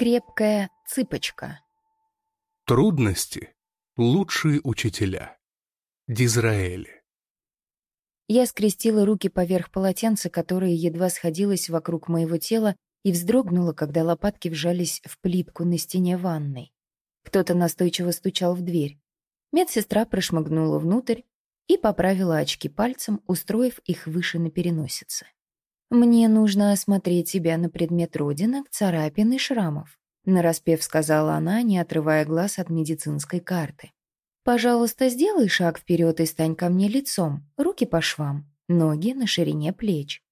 Крепкая цыпочка. Трудности — лучшие учителя. Дизраэли. Я скрестила руки поверх полотенца, которое едва сходилось вокруг моего тела, и вздрогнула, когда лопатки вжались в плитку на стене ванной. Кто-то настойчиво стучал в дверь. Медсестра прошмыгнула внутрь и поправила очки пальцем, устроив их выше на переносице. «Мне нужно осмотреть тебя на предмет родинок, царапин и шрамов», нараспев сказала она, не отрывая глаз от медицинской карты. «Пожалуйста, сделай шаг вперед и стань ко мне лицом, руки по швам, ноги на ширине плеч».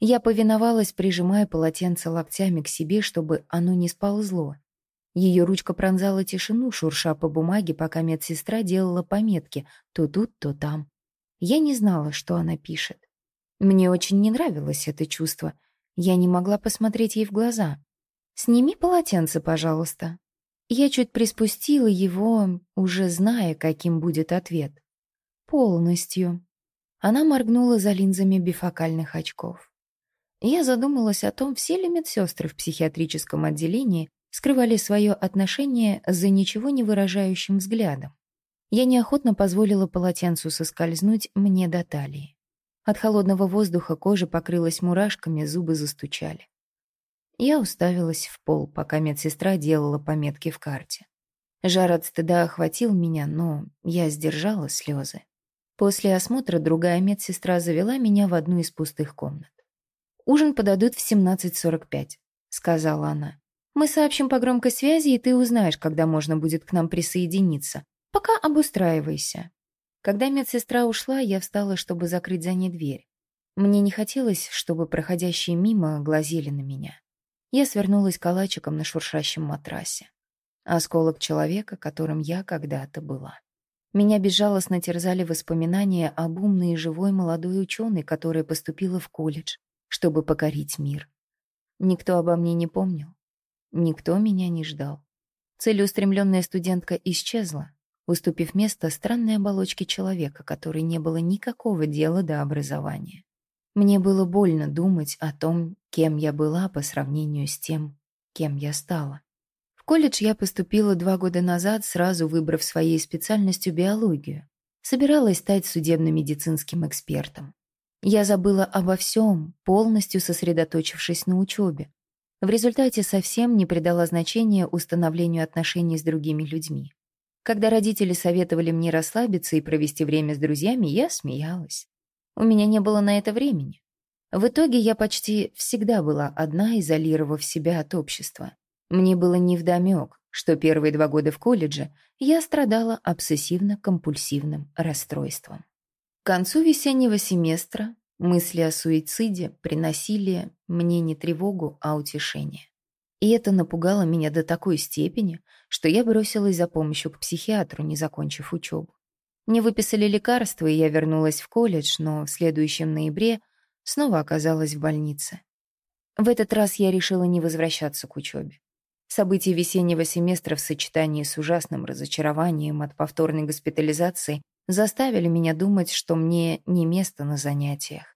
Я повиновалась, прижимая полотенце локтями к себе, чтобы оно не сползло. Ее ручка пронзала тишину, шурша по бумаге, пока медсестра делала пометки то тут, то там. Я не знала, что она пишет. Мне очень не нравилось это чувство. Я не могла посмотреть ей в глаза. «Сними полотенце, пожалуйста». Я чуть приспустила его, уже зная, каким будет ответ. «Полностью». Она моргнула за линзами бифокальных очков. Я задумалась о том, все ли медсестры в психиатрическом отделении скрывали свое отношение за ничего не выражающим взглядом. Я неохотно позволила полотенцу соскользнуть мне до талии. От холодного воздуха кожа покрылась мурашками, зубы застучали. Я уставилась в пол, пока медсестра делала пометки в карте. Жар от стыда охватил меня, но я сдержала слезы. После осмотра другая медсестра завела меня в одну из пустых комнат. «Ужин подадут в 17.45», — сказала она. «Мы сообщим по громкой связи, и ты узнаешь, когда можно будет к нам присоединиться. Пока обустраивайся». Когда медсестра ушла, я встала, чтобы закрыть за ней дверь. Мне не хотелось, чтобы проходящие мимо глазели на меня. Я свернулась калачиком на шуршащем матрасе. Осколок человека, которым я когда-то была. Меня безжалостно терзали воспоминания об умной и живой молодой ученой, которая поступила в колледж, чтобы покорить мир. Никто обо мне не помнил. Никто меня не ждал. Целеустремленная студентка исчезла, уступив место странной оболочке человека, которой не было никакого дела до образования. Мне было больно думать о том, кем я была по сравнению с тем, кем я стала. В колледж я поступила два года назад, сразу выбрав своей специальностью биологию. Собиралась стать судебно-медицинским экспертом. Я забыла обо всем, полностью сосредоточившись на учебе. В результате совсем не придала значения установлению отношений с другими людьми. Когда родители советовали мне расслабиться и провести время с друзьями, я смеялась. У меня не было на это времени. В итоге я почти всегда была одна, изолировав себя от общества. Мне было невдомёк, что первые два года в колледже я страдала обсессивно-компульсивным расстройством. К концу весеннего семестра мысли о суициде приносили мне не тревогу, а утешение. И это напугало меня до такой степени, что я бросилась за помощью к психиатру, не закончив учебу. Мне выписали лекарства, и я вернулась в колледж, но в следующем ноябре снова оказалась в больнице. В этот раз я решила не возвращаться к учебе. События весеннего семестра в сочетании с ужасным разочарованием от повторной госпитализации заставили меня думать, что мне не место на занятиях.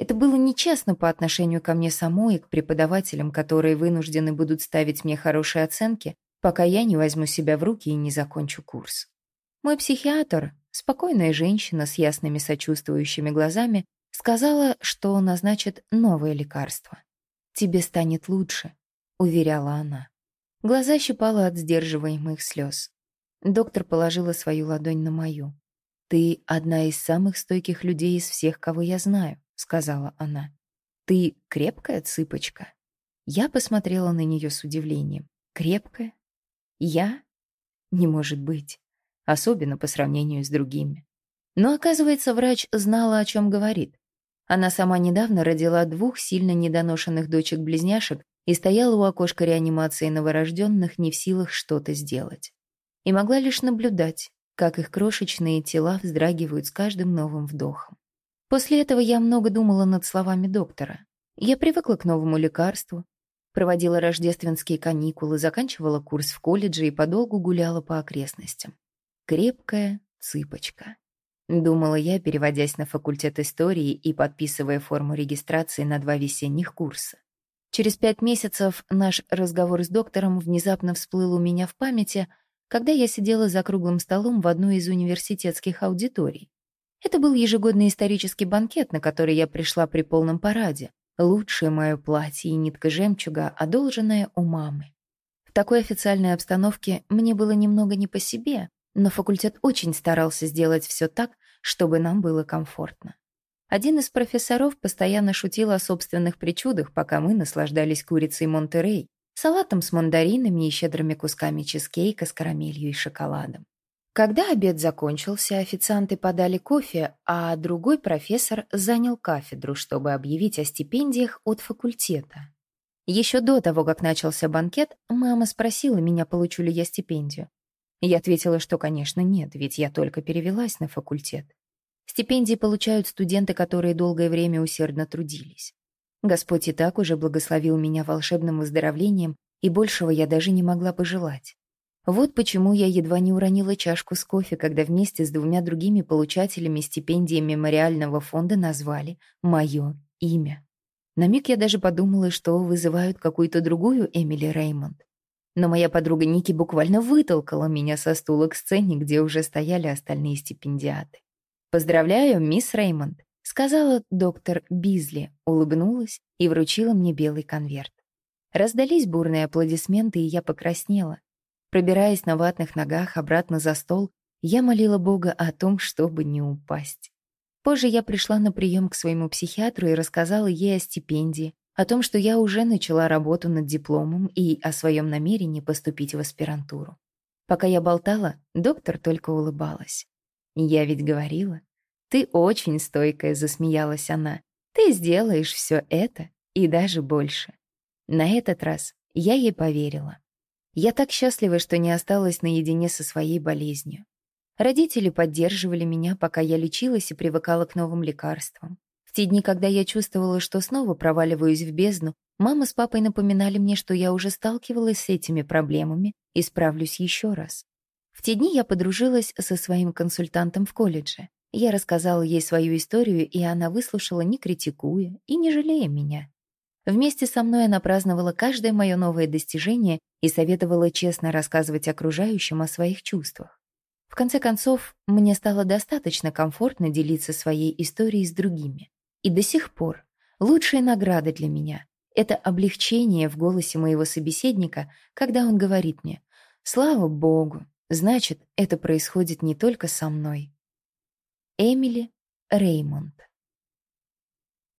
Это было нечестно по отношению ко мне самой и к преподавателям, которые вынуждены будут ставить мне хорошие оценки, пока я не возьму себя в руки и не закончу курс. Мой психиатр, спокойная женщина с ясными сочувствующими глазами, сказала, что назначит новое лекарство. «Тебе станет лучше», — уверяла она. Глаза щипала от сдерживаемых слез. Доктор положила свою ладонь на мою. «Ты одна из самых стойких людей из всех, кого я знаю сказала она. «Ты крепкая цыпочка?» Я посмотрела на нее с удивлением. «Крепкая? Я? Не может быть. Особенно по сравнению с другими». Но, оказывается, врач знала, о чем говорит. Она сама недавно родила двух сильно недоношенных дочек-близняшек и стояла у окошка реанимации новорожденных не в силах что-то сделать. И могла лишь наблюдать, как их крошечные тела вздрагивают с каждым новым вдохом. После этого я много думала над словами доктора. Я привыкла к новому лекарству, проводила рождественские каникулы, заканчивала курс в колледже и подолгу гуляла по окрестностям. Крепкая цыпочка. Думала я, переводясь на факультет истории и подписывая форму регистрации на два весенних курса. Через пять месяцев наш разговор с доктором внезапно всплыл у меня в памяти, когда я сидела за круглым столом в одной из университетских аудиторий. Это был ежегодный исторический банкет, на который я пришла при полном параде. Лучшее мое платье и нитка жемчуга, одолженная у мамы. В такой официальной обстановке мне было немного не по себе, но факультет очень старался сделать все так, чтобы нам было комфортно. Один из профессоров постоянно шутил о собственных причудах, пока мы наслаждались курицей Монтерей, салатом с мандаринами и щедрыми кусками чизкейка с карамелью и шоколадом. Когда обед закончился, официанты подали кофе, а другой профессор занял кафедру, чтобы объявить о стипендиях от факультета. Еще до того, как начался банкет, мама спросила меня, получу ли я стипендию. Я ответила, что, конечно, нет, ведь я только перевелась на факультет. Стипендии получают студенты, которые долгое время усердно трудились. Господь и так уже благословил меня волшебным выздоровлением, и большего я даже не могла пожелать. Вот почему я едва не уронила чашку с кофе, когда вместе с двумя другими получателями стипендии мемориального фонда назвали мое имя. На миг я даже подумала, что вызывают какую-то другую Эмили Реймонд. Но моя подруга Ники буквально вытолкала меня со стула к сцене, где уже стояли остальные стипендиаты. «Поздравляю, мисс Реймонд», — сказала доктор Бизли, улыбнулась и вручила мне белый конверт. Раздались бурные аплодисменты, и я покраснела. Пробираясь на ватных ногах обратно за стол, я молила Бога о том, чтобы не упасть. Позже я пришла на прием к своему психиатру и рассказала ей о стипендии, о том, что я уже начала работу над дипломом и о своем намерении поступить в аспирантуру. Пока я болтала, доктор только улыбалась. «Я ведь говорила». «Ты очень стойкая», — засмеялась она. «Ты сделаешь все это и даже больше». На этот раз я ей поверила. Я так счастлива, что не осталась наедине со своей болезнью. Родители поддерживали меня, пока я лечилась и привыкала к новым лекарствам. В те дни, когда я чувствовала, что снова проваливаюсь в бездну, мама с папой напоминали мне, что я уже сталкивалась с этими проблемами и справлюсь еще раз. В те дни я подружилась со своим консультантом в колледже. Я рассказала ей свою историю, и она выслушала, не критикуя и не жалея меня. Вместе со мной она праздновала каждое мое новое достижение и советовала честно рассказывать окружающим о своих чувствах. В конце концов, мне стало достаточно комфортно делиться своей историей с другими. И до сих пор лучшая награда для меня — это облегчение в голосе моего собеседника, когда он говорит мне «Слава Богу, значит, это происходит не только со мной». Эмили Реймонд